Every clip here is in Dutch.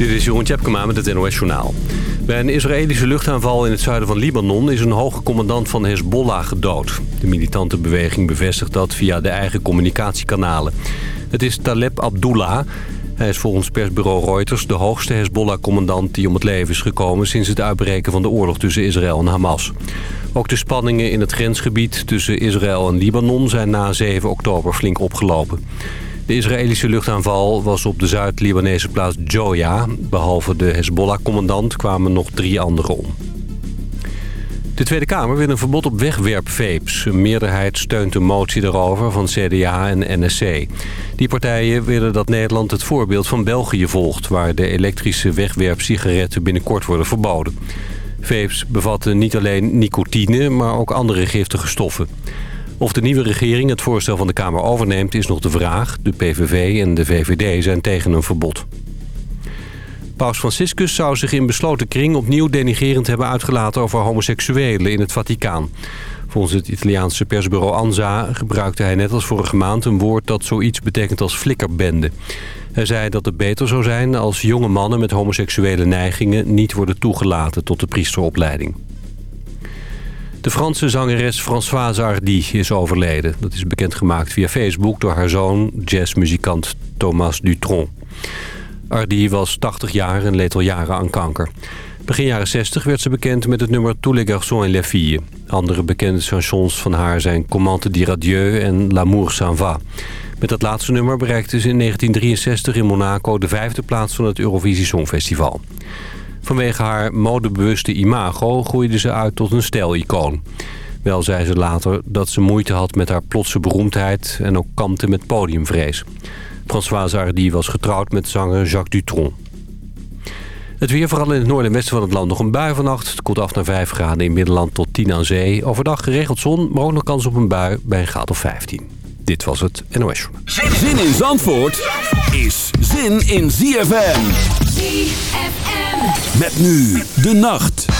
Dit is Jeroen Tjepkema met het NOS Journaal. Bij een Israëlische luchtaanval in het zuiden van Libanon... is een hoge commandant van Hezbollah gedood. De militante beweging bevestigt dat via de eigen communicatiekanalen. Het is Taleb Abdullah. Hij is volgens persbureau Reuters de hoogste Hezbollah-commandant... die om het leven is gekomen sinds het uitbreken van de oorlog tussen Israël en Hamas. Ook de spanningen in het grensgebied tussen Israël en Libanon... zijn na 7 oktober flink opgelopen. De Israëlische luchtaanval was op de Zuid-Libanese plaats Joya. Behalve de Hezbollah-commandant kwamen nog drie anderen om. De Tweede Kamer wil een verbod op wegwerpvapes. Een meerderheid steunt een motie daarover van CDA en NSC. Die partijen willen dat Nederland het voorbeeld van België volgt... waar de elektrische wegwerpsigaretten binnenkort worden verboden. Vapes bevatten niet alleen nicotine, maar ook andere giftige stoffen. Of de nieuwe regering het voorstel van de Kamer overneemt is nog de vraag. De PVV en de VVD zijn tegen een verbod. Paus Franciscus zou zich in besloten kring opnieuw denigerend hebben uitgelaten over homoseksuelen in het Vaticaan. Volgens het Italiaanse persbureau ANSA gebruikte hij net als vorige maand een woord dat zoiets betekent als flikkerbende. Hij zei dat het beter zou zijn als jonge mannen met homoseksuele neigingen niet worden toegelaten tot de priesteropleiding. De Franse zangeres Françoise Hardy is overleden. Dat is bekendgemaakt via Facebook door haar zoon, jazzmuzikant Thomas Dutron. Hardy was 80 jaar en leed al jaren aan kanker. Begin jaren 60 werd ze bekend met het nummer Tous les garçons et les filles. Andere bekende chansons van haar zijn Comment te adieu en L'amour s'en va. Met dat laatste nummer bereikte ze in 1963 in Monaco de vijfde plaats van het Eurovisie Songfestival. Vanwege haar modebewuste imago groeide ze uit tot een stijlicoon. Wel zei ze later dat ze moeite had met haar plotse beroemdheid en ook kampte met podiumvrees. Françoise Hardy was getrouwd met zanger Jacques Dutron. Het weer, vooral in het noorden en westen van het land nog een bui vannacht. Het koelt af naar 5 graden in Middelland tot 10 aan zee. Overdag geregeld zon, maar ook nog kans op een bui bij een graad of 15. Dit was het NOS Journal. Zin in Zandvoort is zin in ZFM. ZFM. Met nu de nacht.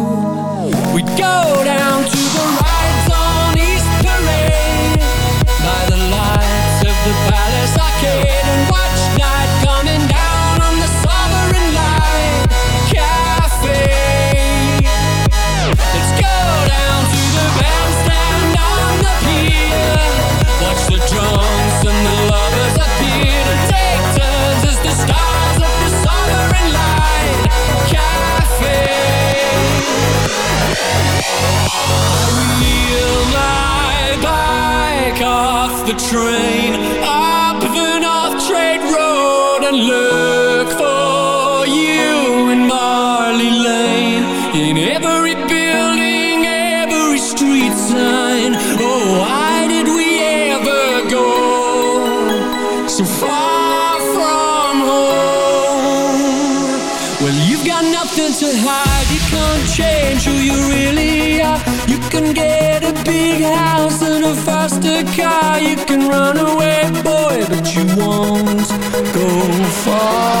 train. runaway boy, but you won't go far.